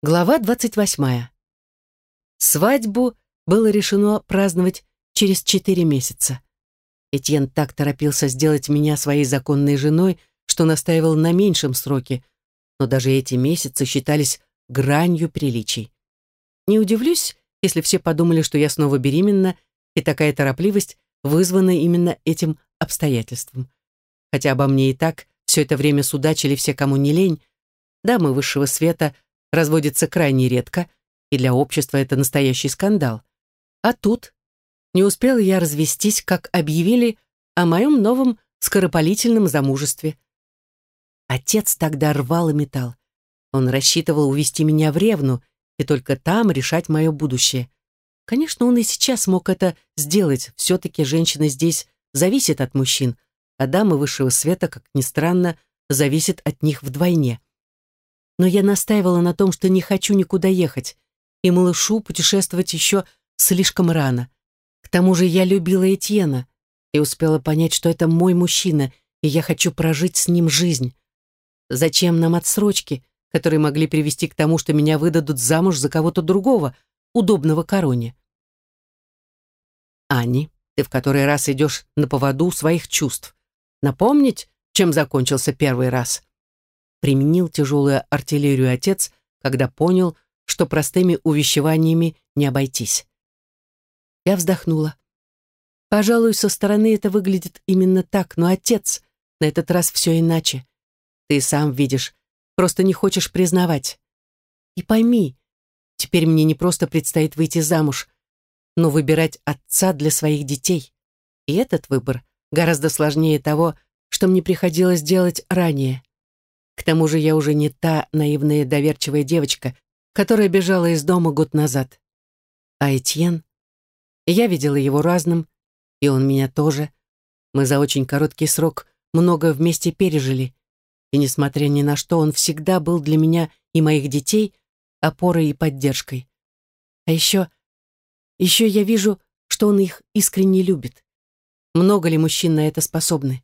Глава 28. Свадьбу было решено праздновать через четыре месяца. Этьен так торопился сделать меня своей законной женой, что настаивал на меньшем сроке, но даже эти месяцы считались гранью приличий. Не удивлюсь, если все подумали, что я снова беременна, и такая торопливость вызвана именно этим обстоятельством. Хотя обо мне и так все это время судачили все, кому не лень, дамы высшего света – разводится крайне редко, и для общества это настоящий скандал. А тут не успел я развестись, как объявили о моем новом скоропалительном замужестве. Отец тогда рвал и металл. Он рассчитывал увести меня в Ревну и только там решать мое будущее. Конечно, он и сейчас мог это сделать. Все-таки женщина здесь зависит от мужчин, а дамы высшего света, как ни странно, зависят от них вдвойне но я настаивала на том, что не хочу никуда ехать, и малышу путешествовать еще слишком рано. К тому же я любила Этьена и успела понять, что это мой мужчина, и я хочу прожить с ним жизнь. Зачем нам отсрочки, которые могли привести к тому, что меня выдадут замуж за кого-то другого, удобного короне? Ани, ты в который раз идешь на поводу своих чувств. Напомнить, чем закончился первый раз? Применил тяжелую артиллерию отец, когда понял, что простыми увещеваниями не обойтись. Я вздохнула. Пожалуй, со стороны это выглядит именно так, но отец, на этот раз все иначе. Ты сам видишь, просто не хочешь признавать. И пойми, теперь мне не просто предстоит выйти замуж, но выбирать отца для своих детей. И этот выбор гораздо сложнее того, что мне приходилось делать ранее. К тому же я уже не та наивная доверчивая девочка, которая бежала из дома год назад. А Этьен? Я видела его разным, и он меня тоже. Мы за очень короткий срок много вместе пережили. И несмотря ни на что, он всегда был для меня и моих детей опорой и поддержкой. А еще... Еще я вижу, что он их искренне любит. Много ли мужчин на это способны?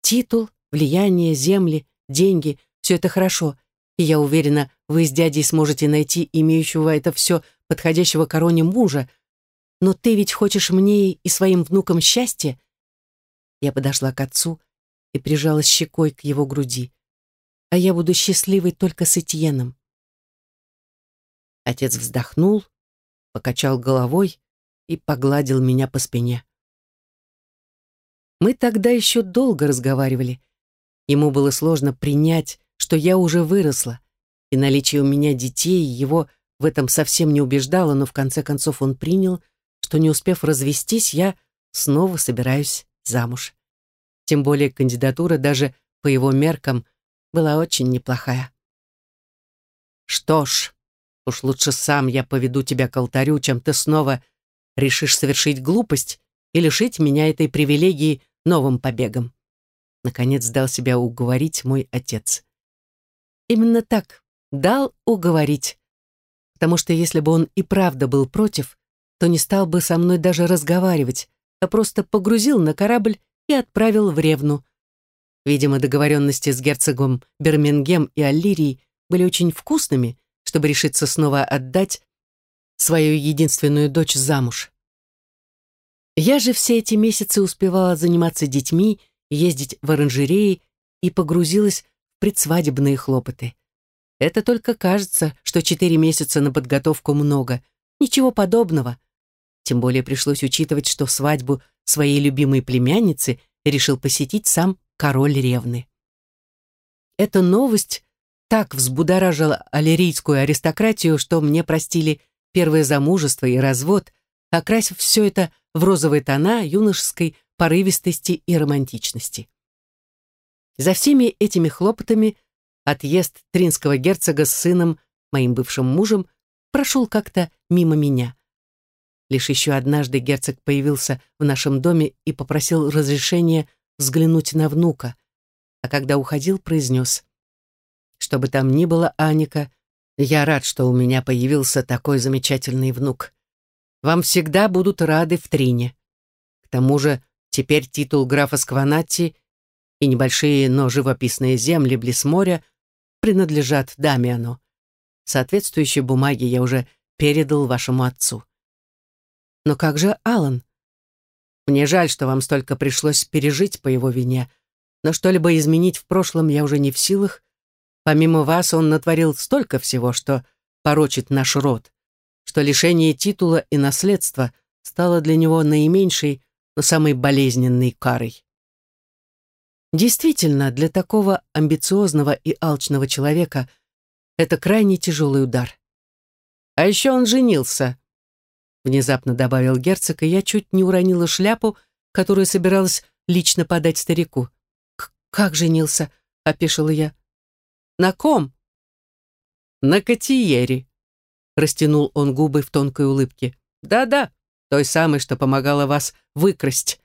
Титул, влияние, земли, деньги, все это хорошо, и я уверена, вы с дядей сможете найти имеющего это все подходящего короне мужа, но ты ведь хочешь мне и своим внукам счастья?» Я подошла к отцу и прижалась щекой к его груди. «А я буду счастливой только с Этьеном». Отец вздохнул, покачал головой и погладил меня по спине. Мы тогда еще долго разговаривали. Ему было сложно принять, что я уже выросла, и наличие у меня детей его в этом совсем не убеждало, но в конце концов он принял, что не успев развестись, я снова собираюсь замуж. Тем более кандидатура даже по его меркам была очень неплохая. Что ж, уж лучше сам я поведу тебя к алтарю, чем ты снова решишь совершить глупость и лишить меня этой привилегии новым побегом. Наконец дал себя уговорить мой отец. Именно так, дал уговорить. Потому что если бы он и правда был против, то не стал бы со мной даже разговаривать, а просто погрузил на корабль и отправил в Ревну. Видимо, договоренности с герцогом Бермингем и Аллирией были очень вкусными, чтобы решиться снова отдать свою единственную дочь замуж. Я же все эти месяцы успевала заниматься детьми ездить в оранжереи и погрузилась в предсвадебные хлопоты. Это только кажется, что четыре месяца на подготовку много. Ничего подобного. Тем более пришлось учитывать, что свадьбу своей любимой племянницы решил посетить сам король Ревны. Эта новость так взбудоражила аллерийскую аристократию, что мне простили первое замужество и развод, окрасив все это в розовые тона юношеской порывистости и романтичности. За всеми этими хлопотами отъезд тринского герцога с сыном, моим бывшим мужем, прошел как-то мимо меня. Лишь еще однажды герцог появился в нашем доме и попросил разрешения взглянуть на внука, а когда уходил, произнес, «Что бы там ни было, Аника, я рад, что у меня появился такой замечательный внук. Вам всегда будут рады в Трине. К тому же Теперь титул графа Скванатти и небольшие, но живописные земли близ моря принадлежат Дамиану. Соответствующие бумаги я уже передал вашему отцу. Но как же Алан? Мне жаль, что вам столько пришлось пережить по его вине, но что-либо изменить в прошлом я уже не в силах. Помимо вас он натворил столько всего, что порочит наш род, что лишение титула и наследства стало для него наименьшей, но самой болезненной карой. Действительно, для такого амбициозного и алчного человека это крайне тяжелый удар. А еще он женился, внезапно добавил герцог, и я чуть не уронила шляпу, которую собиралась лично подать старику. «Как женился?» — опешила я. «На ком?» «На Котиере», — растянул он губы в тонкой улыбке. «Да-да, той самой, что помогала вас выкрасть.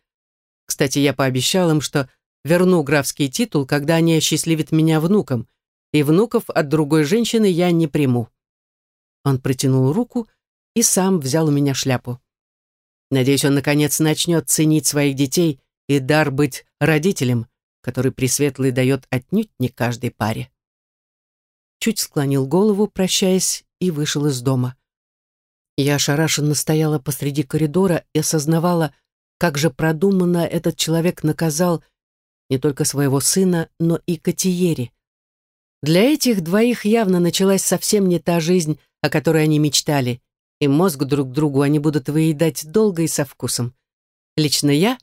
Кстати, я пообещал им, что верну графский титул, когда они осчастливят меня внуком, и внуков от другой женщины я не приму». Он протянул руку и сам взял у меня шляпу. Надеюсь, он, наконец, начнет ценить своих детей и дар быть родителем, который Пресветлый дает отнюдь не каждой паре. Чуть склонил голову, прощаясь, и вышел из дома. Я ошарашенно стояла посреди коридора и осознавала, как же продуманно этот человек наказал не только своего сына, но и Катиери. Для этих двоих явно началась совсем не та жизнь, о которой они мечтали, и мозг друг другу они будут выедать долго и со вкусом. Лично я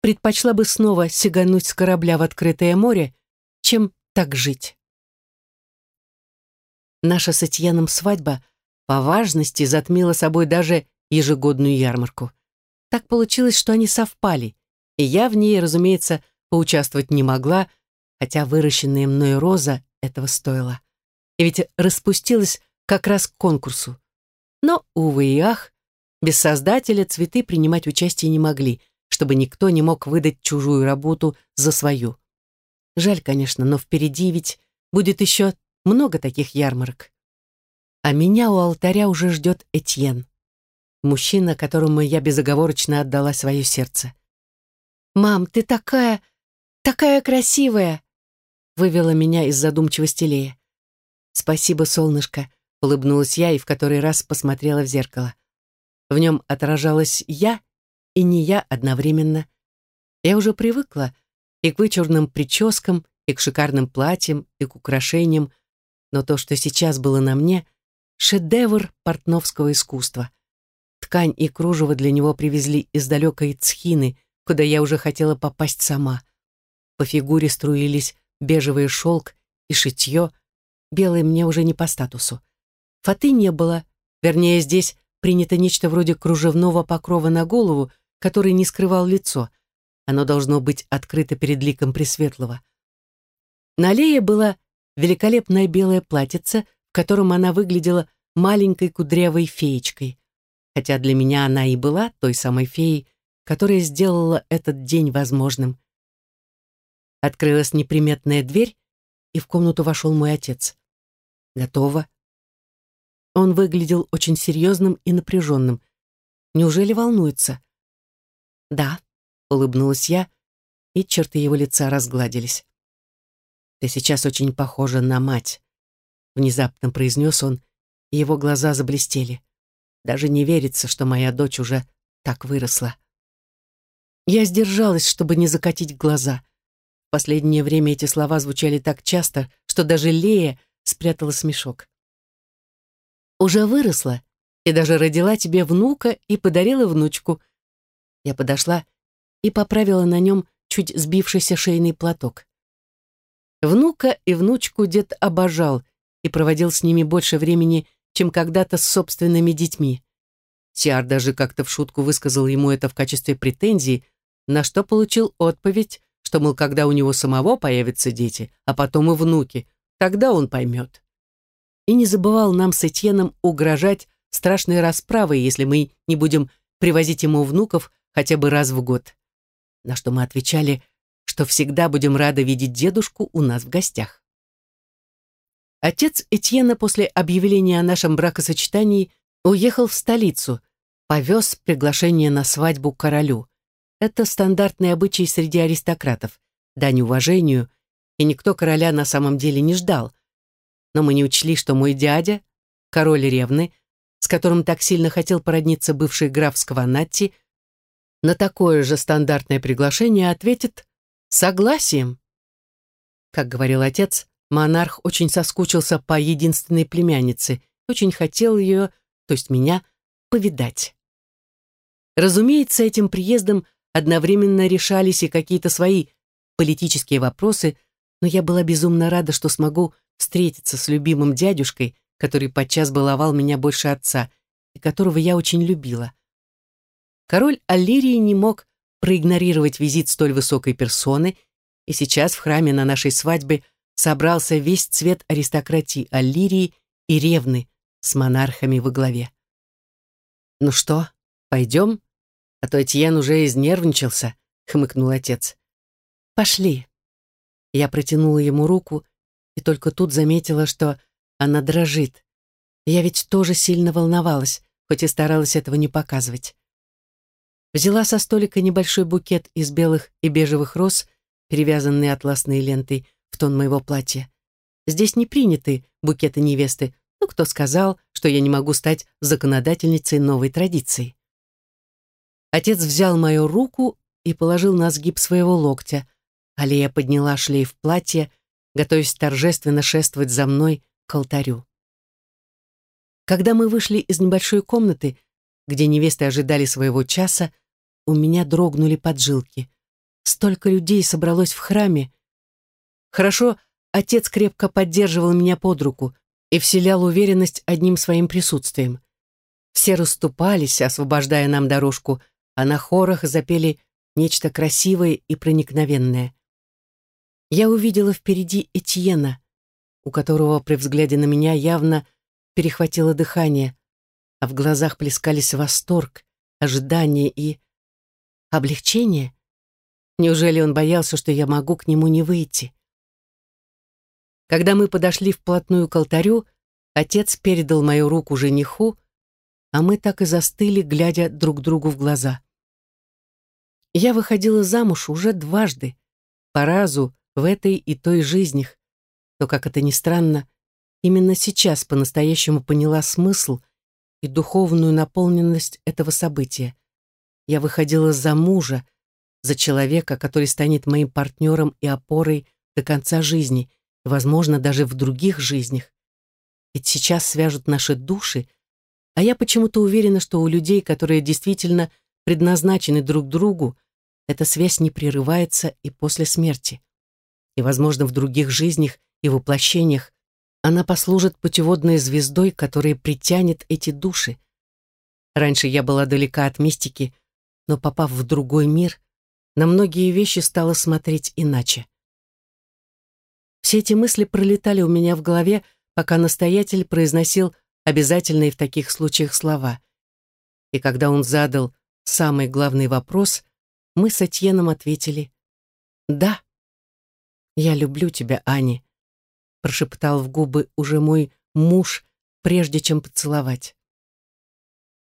предпочла бы снова сигануть с корабля в открытое море, чем так жить. Наша с Этьеном свадьба по важности затмила собой даже ежегодную ярмарку. Так получилось, что они совпали, и я в ней, разумеется, поучаствовать не могла, хотя выращенная мной роза этого стоила. И ведь распустилась как раз к конкурсу. Но, увы и ах, без создателя цветы принимать участие не могли, чтобы никто не мог выдать чужую работу за свою. Жаль, конечно, но впереди ведь будет еще много таких ярмарок. А меня у алтаря уже ждет Этьен, мужчина, которому я безоговорочно отдала свое сердце. «Мам, ты такая, такая красивая!» вывела меня из задумчивости Лея. «Спасибо, солнышко», Улыбнулась я и в который раз посмотрела в зеркало. В нем отражалась я и не я одновременно. Я уже привыкла и к вычурным прическам, и к шикарным платьям, и к украшениям, но то, что сейчас было на мне, шедевр портновского искусства. Ткань и кружево для него привезли из далекой Цхины, куда я уже хотела попасть сама. По фигуре струились бежевый шелк и шитье, белый мне уже не по статусу. Фаты не было, вернее, здесь принято нечто вроде кружевного покрова на голову, который не скрывал лицо. Оно должно быть открыто перед ликом Пресветлого. На Лее было великолепное белое платьице, в котором она выглядела маленькой кудрявой феечкой. Хотя для меня она и была той самой феей, которая сделала этот день возможным. Открылась неприметная дверь, и в комнату вошел мой отец. «Готово», он выглядел очень серьезным и напряженным. Неужели волнуется? «Да», — улыбнулась я, и черты его лица разгладились. «Ты сейчас очень похожа на мать», — внезапно произнес он, и его глаза заблестели. «Даже не верится, что моя дочь уже так выросла». Я сдержалась, чтобы не закатить глаза. В последнее время эти слова звучали так часто, что даже Лея спрятала смешок уже выросла и даже родила тебе внука и подарила внучку. Я подошла и поправила на нем чуть сбившийся шейный платок. Внука и внучку дед обожал и проводил с ними больше времени, чем когда-то с собственными детьми. Сиар даже как-то в шутку высказал ему это в качестве претензии, на что получил отповедь, что, мол, когда у него самого появятся дети, а потом и внуки, тогда он поймет и не забывал нам с Этьеном угрожать страшной расправой, если мы не будем привозить ему внуков хотя бы раз в год. На что мы отвечали, что всегда будем рады видеть дедушку у нас в гостях. Отец Этьена после объявления о нашем бракосочетании уехал в столицу, повез приглашение на свадьбу королю. Это стандартный обычай среди аристократов, дань уважению, и никто короля на самом деле не ждал – но мы не учли, что мой дядя, король ревны, с которым так сильно хотел породниться бывший граф Скванатти, на такое же стандартное приглашение ответит согласием. Как говорил отец, монарх очень соскучился по единственной племяннице, очень хотел ее, то есть меня, повидать. Разумеется, этим приездом одновременно решались и какие-то свои политические вопросы, но я была безумно рада, что смогу встретиться с любимым дядюшкой, который подчас баловал меня больше отца и которого я очень любила. Король Аллирии не мог проигнорировать визит столь высокой персоны, и сейчас в храме на нашей свадьбе собрался весь цвет аристократии Аллирии и Ревны с монархами во главе. «Ну что, пойдем? А то Этьен уже изнервничался», — хмыкнул отец. «Пошли». Я протянула ему руку и только тут заметила, что она дрожит. Я ведь тоже сильно волновалась, хоть и старалась этого не показывать. Взяла со столика небольшой букет из белых и бежевых роз, перевязанный атласной лентой в тон моего платья. Здесь не приняты букеты невесты, но кто сказал, что я не могу стать законодательницей новой традиции? Отец взял мою руку и положил на сгиб своего локтя. Алия подняла шлейф платья, готовясь торжественно шествовать за мной к алтарю. Когда мы вышли из небольшой комнаты, где невесты ожидали своего часа, у меня дрогнули поджилки. Столько людей собралось в храме. Хорошо, отец крепко поддерживал меня под руку и вселял уверенность одним своим присутствием. Все расступались, освобождая нам дорожку, а на хорах запели нечто красивое и проникновенное. Я увидела впереди Этьена, у которого при взгляде на меня явно перехватило дыхание, а в глазах плескались восторг, ожидание и... облегчение. Неужели он боялся, что я могу к нему не выйти? Когда мы подошли вплотную к алтарю, отец передал мою руку жениху, а мы так и застыли, глядя друг другу в глаза. Я выходила замуж уже дважды, по разу в этой и той жизнях, но, как это ни странно, именно сейчас по-настоящему поняла смысл и духовную наполненность этого события. Я выходила за мужа, за человека, который станет моим партнером и опорой до конца жизни, возможно, даже в других жизнях. Ведь сейчас свяжут наши души, а я почему-то уверена, что у людей, которые действительно предназначены друг другу, эта связь не прерывается и после смерти. И, возможно, в других жизнях и воплощениях она послужит путеводной звездой, которая притянет эти души. Раньше я была далека от мистики, но, попав в другой мир, на многие вещи стала смотреть иначе. Все эти мысли пролетали у меня в голове, пока настоятель произносил обязательные в таких случаях слова. И когда он задал самый главный вопрос, мы с Этьеном ответили «Да». «Я люблю тебя, Ани», прошептал в губы уже мой муж, прежде чем поцеловать.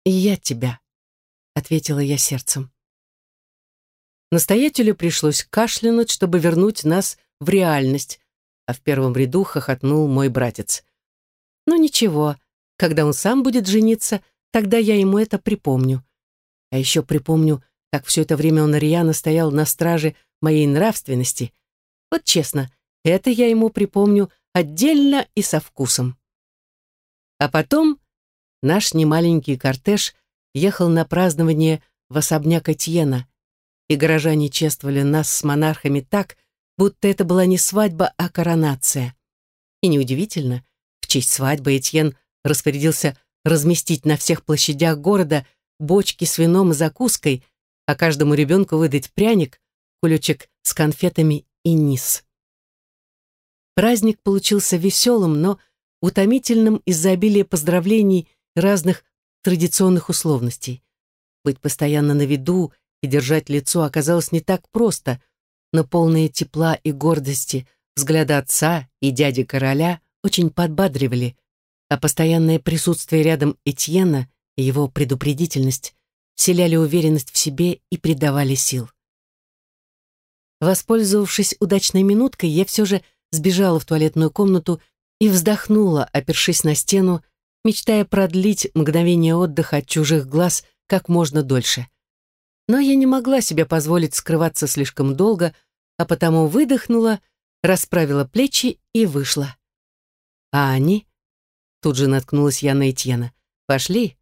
«И я тебя», — ответила я сердцем. Настоятелю пришлось кашлянуть, чтобы вернуть нас в реальность, а в первом ряду хохотнул мой братец. «Ну ничего, когда он сам будет жениться, тогда я ему это припомню. А еще припомню, как все это время он рьяно стоял на страже моей нравственности. Вот честно, это я ему припомню отдельно и со вкусом. А потом наш немаленький кортеж ехал на празднование в особняк Этьена, и горожане чествовали нас с монархами так, будто это была не свадьба, а коронация. И неудивительно, в честь свадьбы Этьен распорядился разместить на всех площадях города бочки с вином и закуской, а каждому ребенку выдать пряник, кулечек с конфетами и низ. Праздник получился веселым, но утомительным из-за обилия поздравлений разных традиционных условностей. Быть постоянно на виду и держать лицо оказалось не так просто, но полные тепла и гордости взгляда отца и дяди короля очень подбадривали, а постоянное присутствие рядом Этьена и его предупредительность вселяли уверенность в себе и придавали сил. Воспользовавшись удачной минуткой, я все же сбежала в туалетную комнату и вздохнула, опершись на стену, мечтая продлить мгновение отдыха от чужих глаз как можно дольше. Но я не могла себе позволить скрываться слишком долго, а потому выдохнула, расправила плечи и вышла. А они? Тут же наткнулась я на Этьена. Пошли.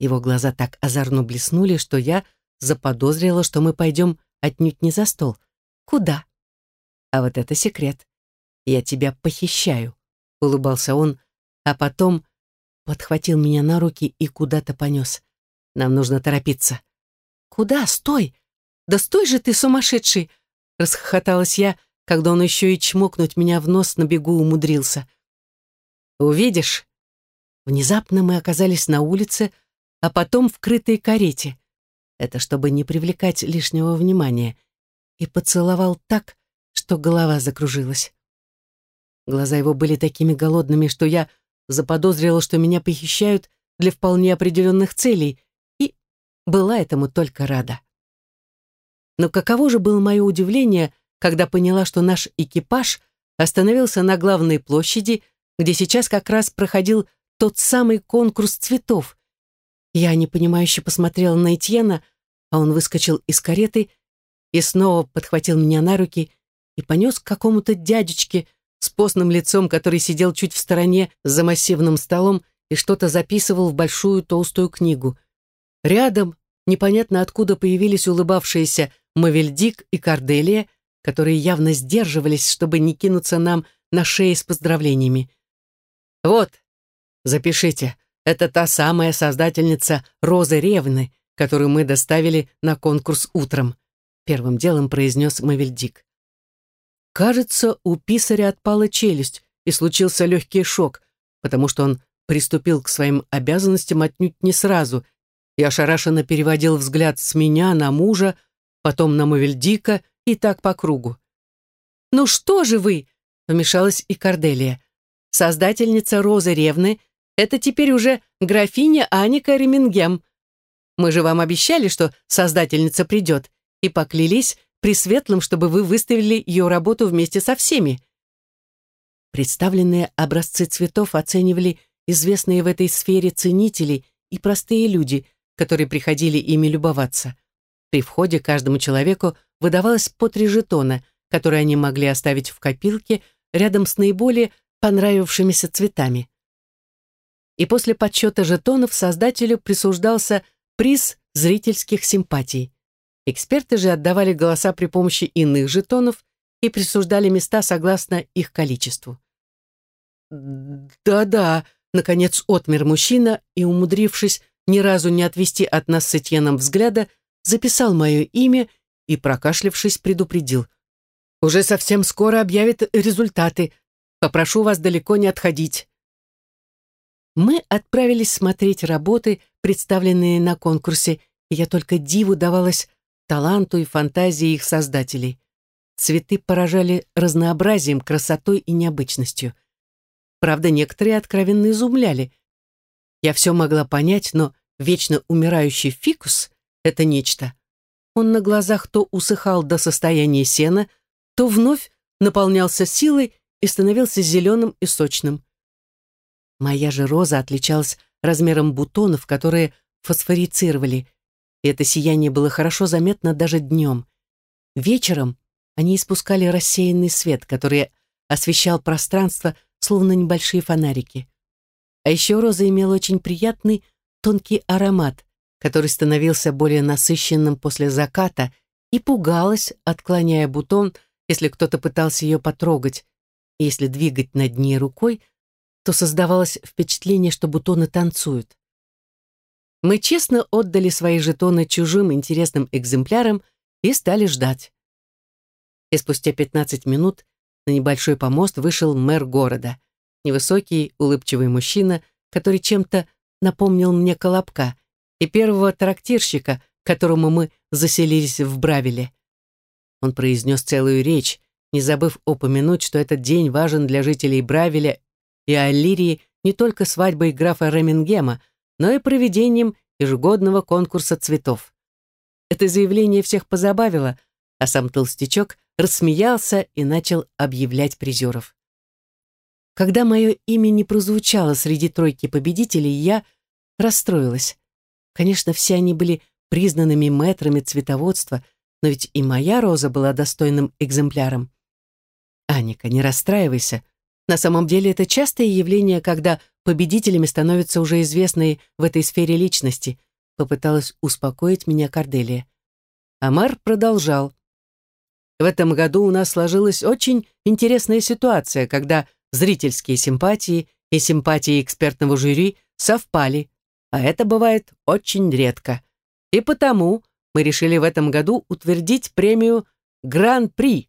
Его глаза так озорно блеснули, что я заподозрила, что мы пойдем отнюдь не за стол. Куда? А вот это секрет. Я тебя похищаю, улыбался он, а потом подхватил меня на руки и куда-то понес. Нам нужно торопиться. Куда? Стой! Да стой же ты, сумасшедший! Расхохоталась я, когда он еще и чмокнуть меня в нос на бегу умудрился. Увидишь. Внезапно мы оказались на улице, а потом в крытой карете. Это чтобы не привлекать лишнего внимания. И поцеловал так, что голова закружилась. Глаза его были такими голодными, что я заподозрила, что меня похищают для вполне определенных целей, была этому только рада. Но каково же было мое удивление, когда поняла, что наш экипаж остановился на главной площади, где сейчас как раз проходил тот самый конкурс цветов. Я непонимающе посмотрела на Этьена, а он выскочил из кареты и снова подхватил меня на руки и понес к какому-то дядечке с постным лицом, который сидел чуть в стороне за массивным столом и что-то записывал в большую толстую книгу. Рядом, непонятно откуда появились улыбавшиеся Мавельдик и Карделия, которые явно сдерживались, чтобы не кинуться нам на шеи с поздравлениями. «Вот, запишите, это та самая создательница Розы Ревны, которую мы доставили на конкурс утром», первым делом произнес Мавельдик. Кажется, у писаря отпала челюсть, и случился легкий шок, потому что он приступил к своим обязанностям отнюдь не сразу и ошарашенно переводил взгляд с меня на мужа, потом на Мавельдика и так по кругу. «Ну что же вы?» — вмешалась и Корделия. «Создательница Розы Ревны — это теперь уже графиня Аника Ремингем. Мы же вам обещали, что создательница придет, и поклялись Пресветлым, чтобы вы выставили ее работу вместе со всеми. Представленные образцы цветов оценивали известные в этой сфере ценители и простые люди, которые приходили ими любоваться. При входе каждому человеку выдавалось по три жетона, которые они могли оставить в копилке рядом с наиболее понравившимися цветами. И после подсчета жетонов создателю присуждался приз зрительских симпатий. Эксперты же отдавали голоса при помощи иных жетонов и присуждали места согласно их количеству. «Да-да», — наконец отмер мужчина и, умудрившись ни разу не отвести от нас с Этьеном взгляда, записал мое имя и, прокашлявшись, предупредил. «Уже совсем скоро объявят результаты. Попрошу вас далеко не отходить». Мы отправились смотреть работы, представленные на конкурсе, и я только диву давалась таланту и фантазии их создателей. Цветы поражали разнообразием, красотой и необычностью. Правда, некоторые откровенно изумляли. Я все могла понять, но вечно умирающий фикус — это нечто. Он на глазах то усыхал до состояния сена, то вновь наполнялся силой и становился зеленым и сочным. Моя же роза отличалась размером бутонов, которые фосфорицировали — и это сияние было хорошо заметно даже днем. Вечером они испускали рассеянный свет, который освещал пространство, словно небольшие фонарики. А еще роза имела очень приятный тонкий аромат, который становился более насыщенным после заката и пугалась, отклоняя бутон, если кто-то пытался ее потрогать. Если двигать над ней рукой, то создавалось впечатление, что бутоны танцуют. Мы честно отдали свои жетоны чужим интересным экземплярам и стали ждать. И спустя 15 минут на небольшой помост вышел мэр города, невысокий, улыбчивый мужчина, который чем-то напомнил мне Колобка и первого трактирщика, которому мы заселились в Бравиле. Он произнес целую речь, не забыв упомянуть, что этот день важен для жителей Бравиля и Аллирии не только свадьбой графа Ремингема, но и проведением ежегодного конкурса цветов. Это заявление всех позабавило, а сам толстячок рассмеялся и начал объявлять призеров. Когда мое имя не прозвучало среди тройки победителей, я расстроилась. Конечно, все они были признанными мэтрами цветоводства, но ведь и моя роза была достойным экземпляром. Аника, не расстраивайся. На самом деле это частое явление, когда победителями становятся уже известные в этой сфере личности, попыталась успокоить меня Корделия. Амар продолжал. В этом году у нас сложилась очень интересная ситуация, когда зрительские симпатии и симпатии экспертного жюри совпали, а это бывает очень редко. И потому мы решили в этом году утвердить премию Гран-при.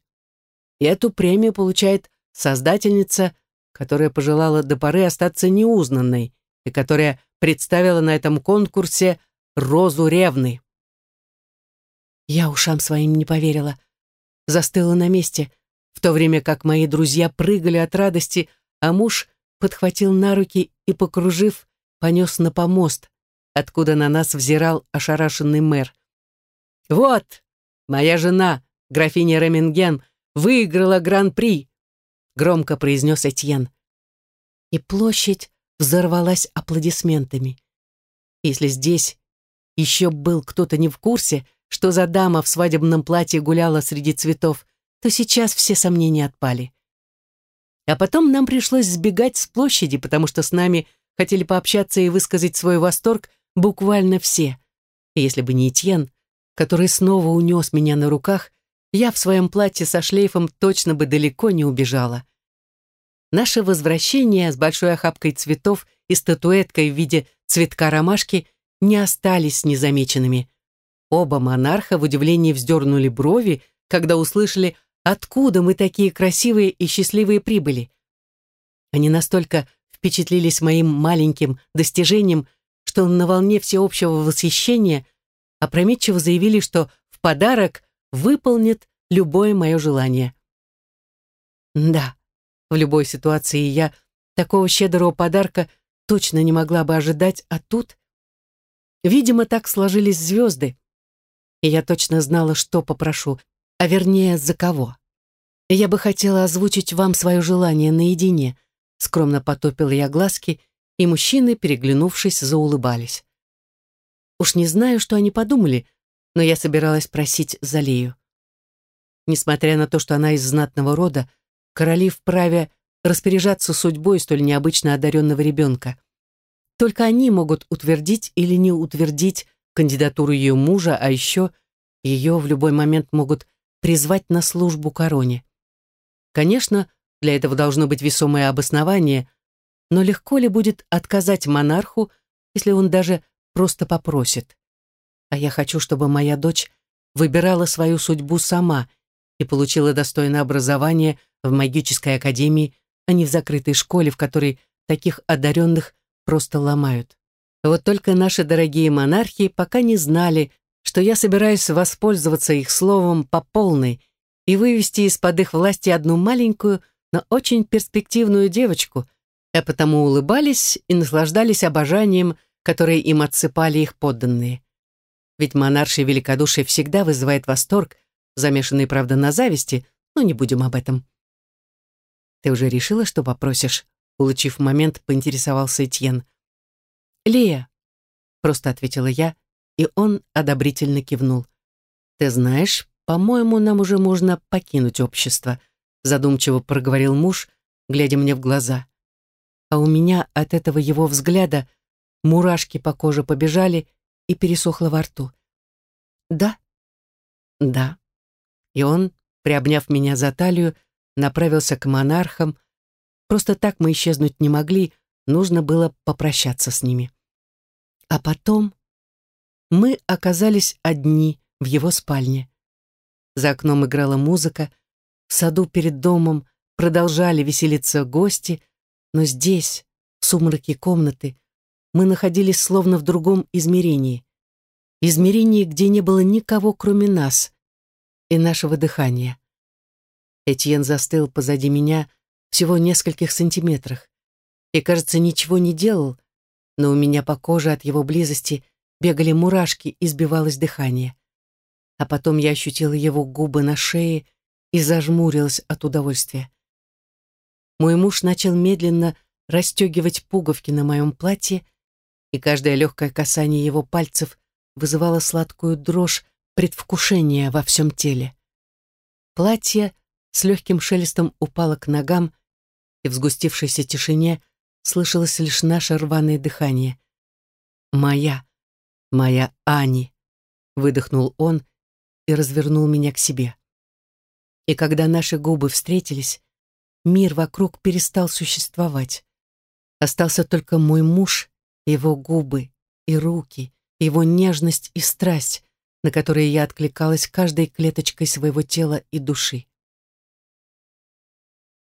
И эту премию получает создательница, которая пожелала до поры остаться неузнанной и которая представила на этом конкурсе Розу Ревны. Я ушам своим не поверила. Застыла на месте, в то время как мои друзья прыгали от радости, а муж подхватил на руки и, покружив, понес на помост, откуда на нас взирал ошарашенный мэр. «Вот, моя жена, графиня Реминген, выиграла гран-при!» громко произнес Этьен. И площадь взорвалась аплодисментами. Если здесь еще был кто-то не в курсе, что за дама в свадебном платье гуляла среди цветов, то сейчас все сомнения отпали. А потом нам пришлось сбегать с площади, потому что с нами хотели пообщаться и высказать свой восторг буквально все. И если бы не Этьен, который снова унес меня на руках, я в своем платье со шлейфом точно бы далеко не убежала. Наше возвращение с большой охапкой цветов и статуэткой в виде цветка ромашки не остались незамеченными. Оба монарха в удивлении вздернули брови, когда услышали откуда мы такие красивые и счастливые прибыли. Они настолько впечатлились моим маленьким достижением, что на волне всеобщего восхищения опрометчиво заявили, что в подарок выполнит любое мое желание. Да, в любой ситуации я такого щедрого подарка точно не могла бы ожидать, а тут... Видимо, так сложились звезды, и я точно знала, что попрошу, а вернее, за кого. Я бы хотела озвучить вам свое желание наедине, скромно потопила я глазки, и мужчины, переглянувшись, заулыбались. Уж не знаю, что они подумали, но я собиралась просить Залею. Несмотря на то, что она из знатного рода, короли вправе распоряжаться судьбой столь необычно одаренного ребенка. Только они могут утвердить или не утвердить кандидатуру ее мужа, а еще ее в любой момент могут призвать на службу короне. Конечно, для этого должно быть весомое обоснование, но легко ли будет отказать монарху, если он даже просто попросит? А я хочу, чтобы моя дочь выбирала свою судьбу сама и получила достойное образование в магической академии, а не в закрытой школе, в которой таких одаренных просто ломают. Вот только наши дорогие монархи пока не знали, что я собираюсь воспользоваться их словом по полной и вывести из-под их власти одну маленькую, но очень перспективную девочку, а потому улыбались и наслаждались обожанием, которое им отсыпали их подданные. Ведь монарший великодушие всегда вызывает восторг, замешанный, правда, на зависти, но не будем об этом. «Ты уже решила, что попросишь?» Улучив момент, поинтересовался Этьен. «Лея», — просто ответила я, и он одобрительно кивнул. «Ты знаешь, по-моему, нам уже можно покинуть общество», задумчиво проговорил муж, глядя мне в глаза. А у меня от этого его взгляда мурашки по коже побежали и пересохло во рту. «Да?» «Да». И он, приобняв меня за талию, направился к монархам. Просто так мы исчезнуть не могли, нужно было попрощаться с ними. А потом мы оказались одни в его спальне. За окном играла музыка, в саду перед домом продолжали веселиться гости, но здесь, в сумраке комнаты, мы находились словно в другом измерении. Измерении, где не было никого, кроме нас и нашего дыхания. Этьен застыл позади меня всего в нескольких сантиметрах и, кажется, ничего не делал, но у меня по коже от его близости бегали мурашки и сбивалось дыхание. А потом я ощутила его губы на шее и зажмурилась от удовольствия. мой муж начал медленно расстегивать пуговки на моем платье, и каждое легкое касание его пальцев вызывало сладкую дрожь предвкушения во всем теле. Платье с легким шелестом упало к ногам, и в сгустившейся тишине слышалось лишь наше рваное дыхание. «Моя, моя Ани!» — выдохнул он и развернул меня к себе. И когда наши губы встретились, мир вокруг перестал существовать. Остался только мой муж, его губы и руки, его нежность и страсть, на которые я откликалась каждой клеточкой своего тела и души.